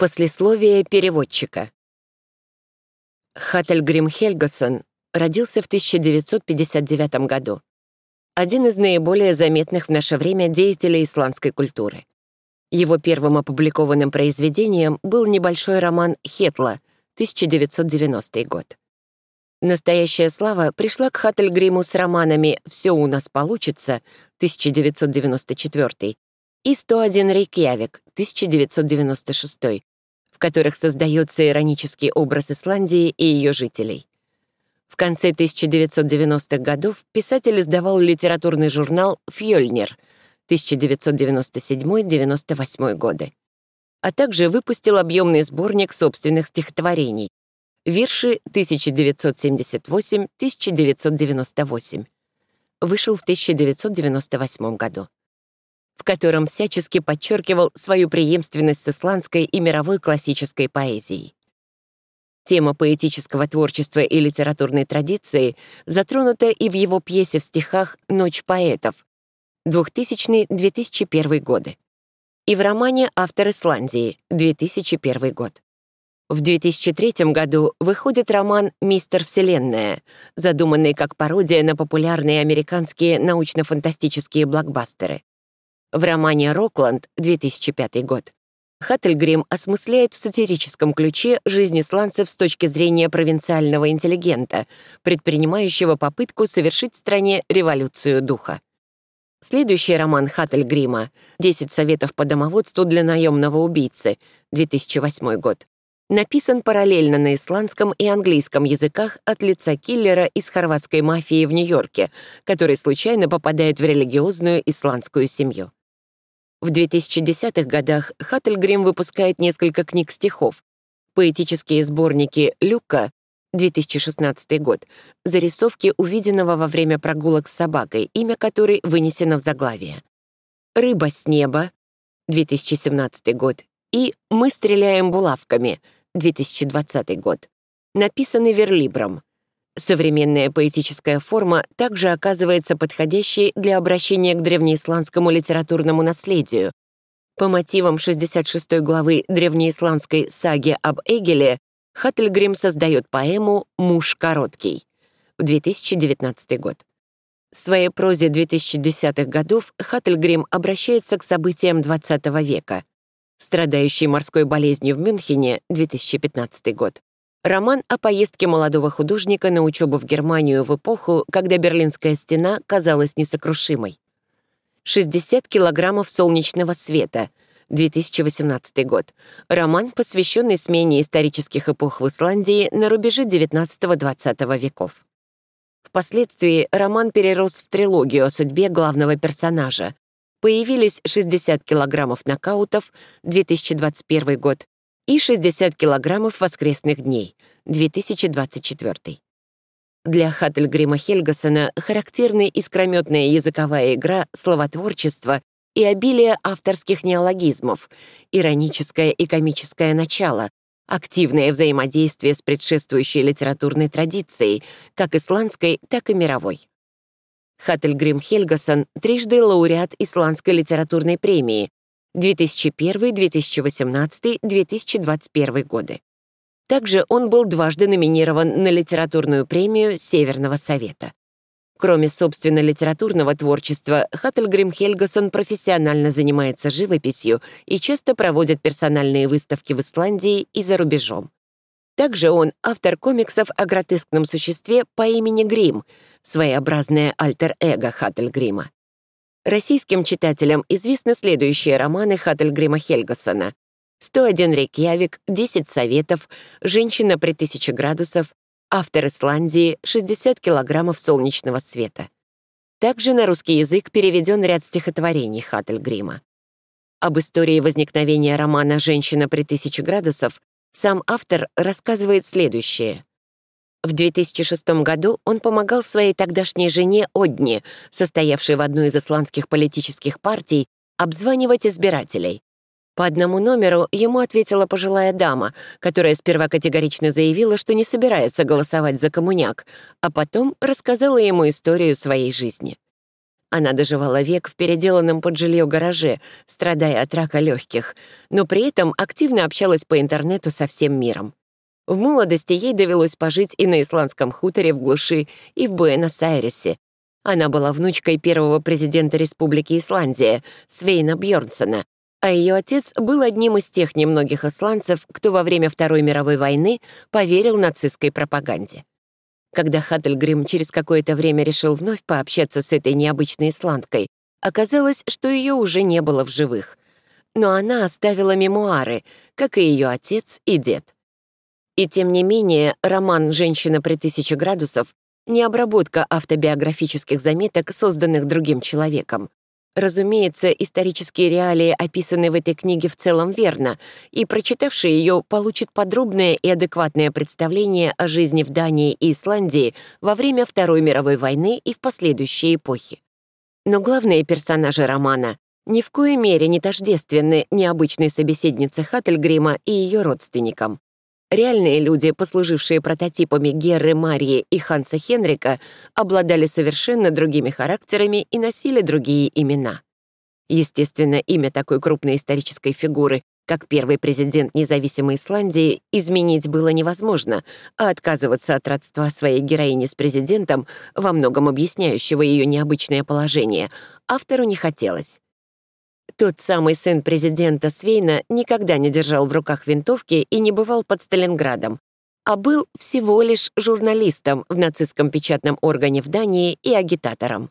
Послесловие переводчика. Хаттельгрим Хельгасон родился в 1959 году. Один из наиболее заметных в наше время деятелей исландской культуры. Его первым опубликованным произведением был небольшой роман «Хетла» 1990 год. Настоящая слава пришла к Хаттельгриму с романами «Все у нас получится» 1994 и «101 Рейкьявик» 1996, в которых создается иронический образ Исландии и ее жителей. В конце 1990-х годов писатель издавал литературный журнал «Фьёльнир» 1997-98 годы, а также выпустил объемный сборник собственных стихотворений «Вирши 1978-1998». Вышел в 1998 году в котором всячески подчеркивал свою преемственность с исландской и мировой классической поэзией. Тема поэтического творчества и литературной традиции затронута и в его пьесе в стихах «Ночь поэтов» 2000-2001 годы, и в романе «Автор Исландии» 2001 год. В 2003 году выходит роман «Мистер Вселенная», задуманный как пародия на популярные американские научно-фантастические блокбастеры. В романе «Рокланд» 2005 год Хаттельгрим осмысляет в сатирическом ключе жизнь исландцев с точки зрения провинциального интеллигента, предпринимающего попытку совершить в стране революцию духа. Следующий роман Хаттельгрима «10 советов по домоводству для наемного убийцы» 2008 год написан параллельно на исландском и английском языках от лица киллера из хорватской мафии в Нью-Йорке, который случайно попадает в религиозную исландскую семью. В 2010-х годах Хаттельгрим выпускает несколько книг стихов, поэтические сборники «Люка» 2016 год, зарисовки увиденного во время прогулок с собакой, имя которой вынесено в заглавие. «Рыба с неба» 2017 год и «Мы стреляем булавками» 2020 год, написаны верлибром. Современная поэтическая форма также оказывается подходящей для обращения к древнеисландскому литературному наследию. По мотивам 66 главы древнеисландской саги об Эгеле Хаттельгрим создает поэму «Муж короткий» в 2019 год. В своей прозе 2010-х годов Хаттельгрим обращается к событиям XX века. Страдающий морской болезнью в Мюнхене 2015 год, Роман о поездке молодого художника на учебу в Германию в эпоху, когда Берлинская стена казалась несокрушимой. 60 килограммов солнечного света, 2018 год. Роман, посвященный смене исторических эпох в Исландии на рубеже 19-20 веков. Впоследствии роман перерос в трилогию о судьбе главного персонажа. Появились 60 килограммов нокаутов, 2021 год, и 60 килограммов воскресных дней, 2024. Для Хаттельгрима Хельгасона характерны искрометная языковая игра, словотворчество и обилие авторских неологизмов, ироническое и комическое начало, активное взаимодействие с предшествующей литературной традицией, как исландской, так и мировой. Хаттельгрим Хельгасон — трижды лауреат Исландской литературной премии, 2001, 2018, 2021 годы. Также он был дважды номинирован на литературную премию Северного Совета. Кроме, собственно, литературного творчества, Хаттельгрим Хельгасон профессионально занимается живописью и часто проводит персональные выставки в Исландии и за рубежом. Также он автор комиксов о гротескном существе по имени Грим, своеобразное альтер-эго Хаттельгрима. Российским читателям известны следующие романы Хаттельгрима Хельгасона. «101 Рейкьявик», «10 советов», «Женщина при тысяче градусов», автор Исландии, 60 килограммов солнечного света. Также на русский язык переведен ряд стихотворений Хаттельгрима. Об истории возникновения романа «Женщина при тысяче градусов» сам автор рассказывает следующее. В 2006 году он помогал своей тогдашней жене Одни, состоявшей в одной из исландских политических партий, обзванивать избирателей. По одному номеру ему ответила пожилая дама, которая сперва категорично заявила, что не собирается голосовать за коммуняк, а потом рассказала ему историю своей жизни. Она доживала век в переделанном под жилье гараже, страдая от рака легких, но при этом активно общалась по интернету со всем миром. В молодости ей довелось пожить и на исландском хуторе в глуши, и в Буэнос-Айресе. Она была внучкой первого президента Республики Исландия, Свейна Бьорнсона, а ее отец был одним из тех немногих исландцев, кто во время Второй мировой войны поверил нацистской пропаганде. Когда Хаттельгрим через какое-то время решил вновь пообщаться с этой необычной исландкой, оказалось, что ее уже не было в живых. Но она оставила мемуары, как и ее отец и дед. И тем не менее, роман «Женщина при тысяче градусов» не обработка автобиографических заметок, созданных другим человеком. Разумеется, исторические реалии описаны в этой книге в целом верно, и прочитавший ее получит подробное и адекватное представление о жизни в Дании и Исландии во время Второй мировой войны и в последующие эпохи. Но главные персонажи романа ни в коей мере не тождественны необычной собеседнице Хаттельгрима и ее родственникам. Реальные люди, послужившие прототипами Геры Марии и Ханса Хенрика, обладали совершенно другими характерами и носили другие имена. Естественно, имя такой крупной исторической фигуры, как первый президент независимой Исландии, изменить было невозможно, а отказываться от родства своей героини с президентом, во многом объясняющего ее необычное положение, автору не хотелось. Тот самый сын президента Свейна никогда не держал в руках винтовки и не бывал под Сталинградом, а был всего лишь журналистом в нацистском печатном органе в Дании и агитатором.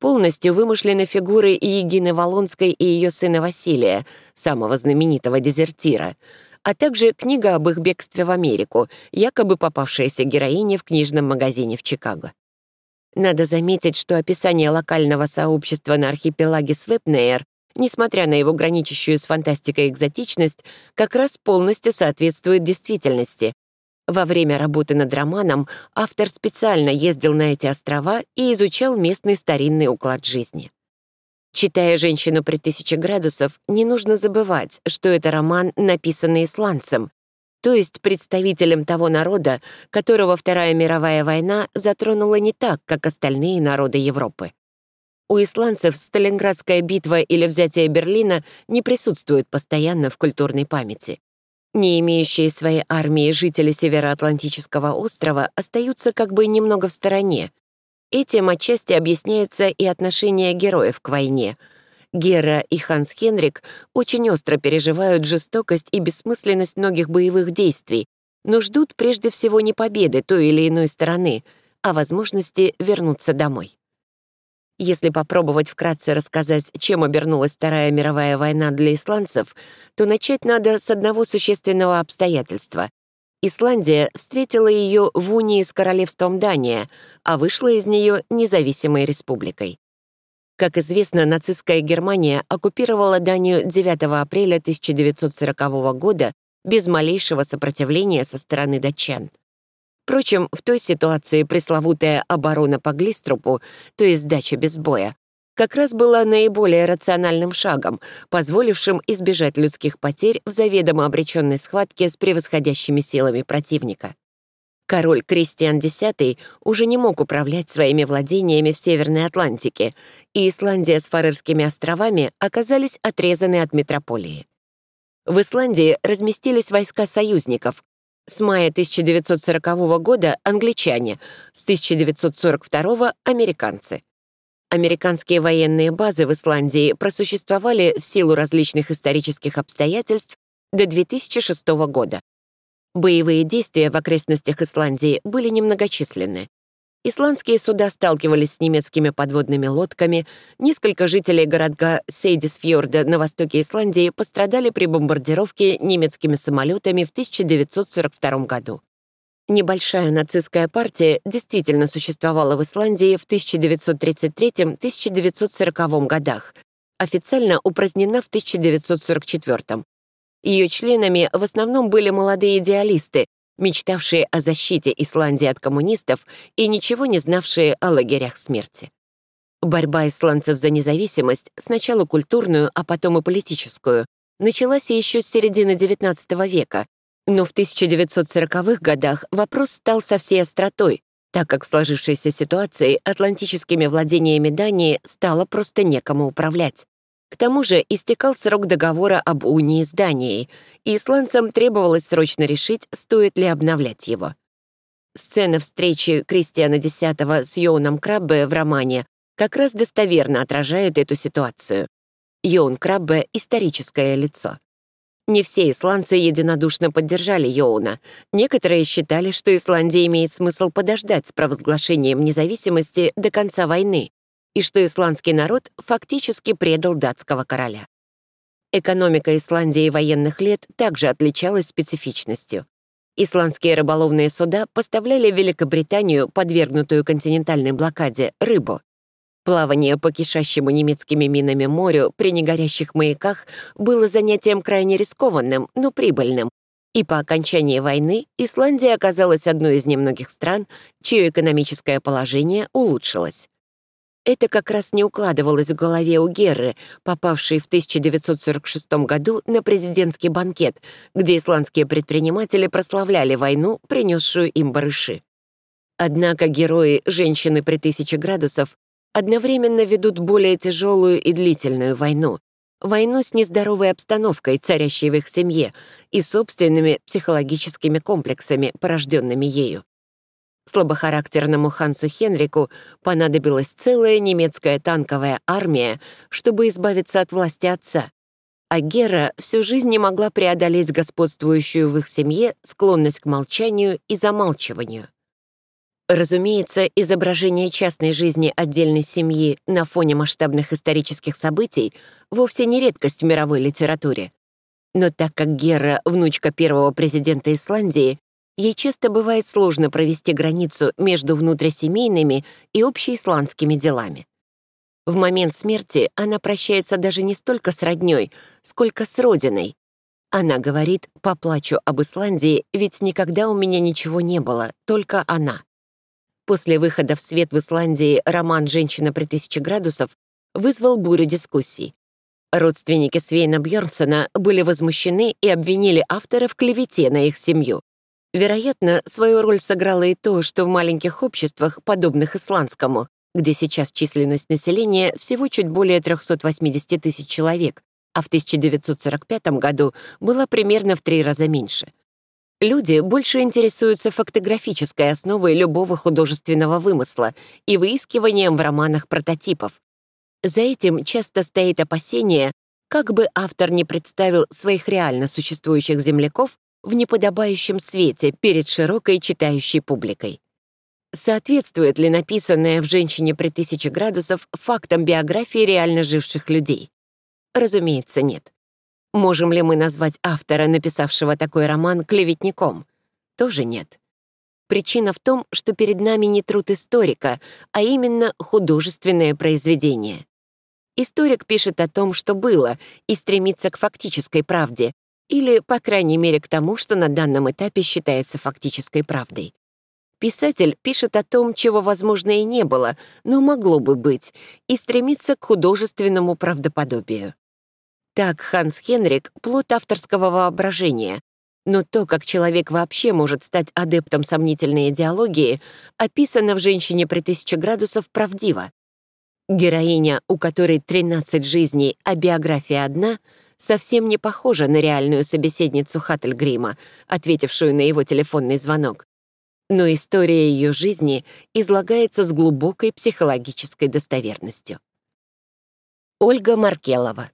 Полностью вымышлены фигуры Егины Волонской и ее сына Василия, самого знаменитого дезертира, а также книга об их бегстве в Америку, якобы попавшаяся героине в книжном магазине в Чикаго. Надо заметить, что описание локального сообщества на архипелаге Свепнейр несмотря на его граничащую с фантастикой экзотичность, как раз полностью соответствует действительности. Во время работы над романом автор специально ездил на эти острова и изучал местный старинный уклад жизни. Читая «Женщину при тысяче градусов», не нужно забывать, что это роман, написанный исландцем, то есть представителем того народа, которого Вторая мировая война затронула не так, как остальные народы Европы. У исландцев Сталинградская битва или взятие Берлина не присутствуют постоянно в культурной памяти. Не имеющие своей армии жители Североатлантического острова остаются как бы немного в стороне. Этим отчасти объясняется и отношение героев к войне. Гера и Ханс Хенрик очень остро переживают жестокость и бессмысленность многих боевых действий, но ждут прежде всего не победы той или иной стороны, а возможности вернуться домой. Если попробовать вкратце рассказать, чем обернулась Вторая мировая война для исландцев, то начать надо с одного существенного обстоятельства. Исландия встретила ее в унии с королевством Дания, а вышла из нее независимой республикой. Как известно, нацистская Германия оккупировала Данию 9 апреля 1940 года без малейшего сопротивления со стороны датчан. Впрочем, в той ситуации пресловутая оборона по Глиструпу, то есть сдача без боя, как раз была наиболее рациональным шагом, позволившим избежать людских потерь в заведомо обреченной схватке с превосходящими силами противника. Король Кристиан X уже не мог управлять своими владениями в Северной Атлантике, и Исландия с Фарерскими островами оказались отрезаны от метрополии. В Исландии разместились войска союзников, с мая 1940 года — англичане, с 1942 — американцы. Американские военные базы в Исландии просуществовали в силу различных исторических обстоятельств до 2006 года. Боевые действия в окрестностях Исландии были немногочисленны. Исландские суда сталкивались с немецкими подводными лодками, несколько жителей городка Сейдисфьорда на востоке Исландии пострадали при бомбардировке немецкими самолетами в 1942 году. Небольшая нацистская партия действительно существовала в Исландии в 1933-1940 годах, официально упразднена в 1944. Ее членами в основном были молодые идеалисты, мечтавшие о защите Исландии от коммунистов и ничего не знавшие о лагерях смерти. Борьба исландцев за независимость, сначала культурную, а потом и политическую, началась еще с середины XIX века, но в 1940-х годах вопрос стал со всей остротой, так как в сложившейся ситуации атлантическими владениями Дании стало просто некому управлять. К тому же истекал срок договора об унии с Данией, и исландцам требовалось срочно решить, стоит ли обновлять его. Сцена встречи Кристиана X с Йоуном Краббе в романе как раз достоверно отражает эту ситуацию. Йоун Краббе — историческое лицо. Не все исландцы единодушно поддержали Йоуна. Некоторые считали, что Исландия имеет смысл подождать с провозглашением независимости до конца войны, и что исландский народ фактически предал датского короля. Экономика Исландии военных лет также отличалась специфичностью. Исландские рыболовные суда поставляли в Великобританию, подвергнутую континентальной блокаде, рыбу. Плавание по кишащему немецкими минами морю при негорящих маяках было занятием крайне рискованным, но прибыльным, и по окончании войны Исландия оказалась одной из немногих стран, чье экономическое положение улучшилось. Это как раз не укладывалось в голове у Герры, попавшей в 1946 году на президентский банкет, где исландские предприниматели прославляли войну, принесшую им барыши. Однако герои «Женщины при тысяче градусов» одновременно ведут более тяжелую и длительную войну, войну с нездоровой обстановкой, царящей в их семье, и собственными психологическими комплексами, порожденными ею. Слабохарактерному Хансу Хенрику понадобилась целая немецкая танковая армия, чтобы избавиться от власти отца. А Гера всю жизнь не могла преодолеть господствующую в их семье склонность к молчанию и замалчиванию. Разумеется, изображение частной жизни отдельной семьи на фоне масштабных исторических событий вовсе не редкость в мировой литературе. Но так как Гера — внучка первого президента Исландии, ей часто бывает сложно провести границу между внутрисемейными и общеисландскими делами. В момент смерти она прощается даже не столько с роднёй, сколько с родиной. Она говорит «поплачу об Исландии, ведь никогда у меня ничего не было, только она». После выхода в свет в Исландии роман «Женщина при тысяче градусов» вызвал бурю дискуссий. Родственники Свейна Бьернсона были возмущены и обвинили автора в клевете на их семью. Вероятно, свою роль сыграло и то, что в маленьких обществах, подобных исландскому, где сейчас численность населения всего чуть более 380 тысяч человек, а в 1945 году была примерно в три раза меньше. Люди больше интересуются фактографической основой любого художественного вымысла и выискиванием в романах прототипов. За этим часто стоит опасение, как бы автор не представил своих реально существующих земляков в неподобающем свете перед широкой читающей публикой. Соответствует ли написанное в «Женщине при тысяче градусов» фактам биографии реально живших людей? Разумеется, нет. Можем ли мы назвать автора, написавшего такой роман, клеветником? Тоже нет. Причина в том, что перед нами не труд историка, а именно художественное произведение. Историк пишет о том, что было, и стремится к фактической правде, или, по крайней мере, к тому, что на данном этапе считается фактической правдой. Писатель пишет о том, чего, возможно, и не было, но могло бы быть, и стремится к художественному правдоподобию. Так Ханс Хенрик — плод авторского воображения, но то, как человек вообще может стать адептом сомнительной идеологии, описано в «Женщине при тысяче градусов» правдиво. Героиня, у которой 13 жизней, а биография одна, совсем не похожа на реальную собеседницу Хаттельгрима, ответившую на его телефонный звонок. Но история ее жизни излагается с глубокой психологической достоверностью. Ольга Маркелова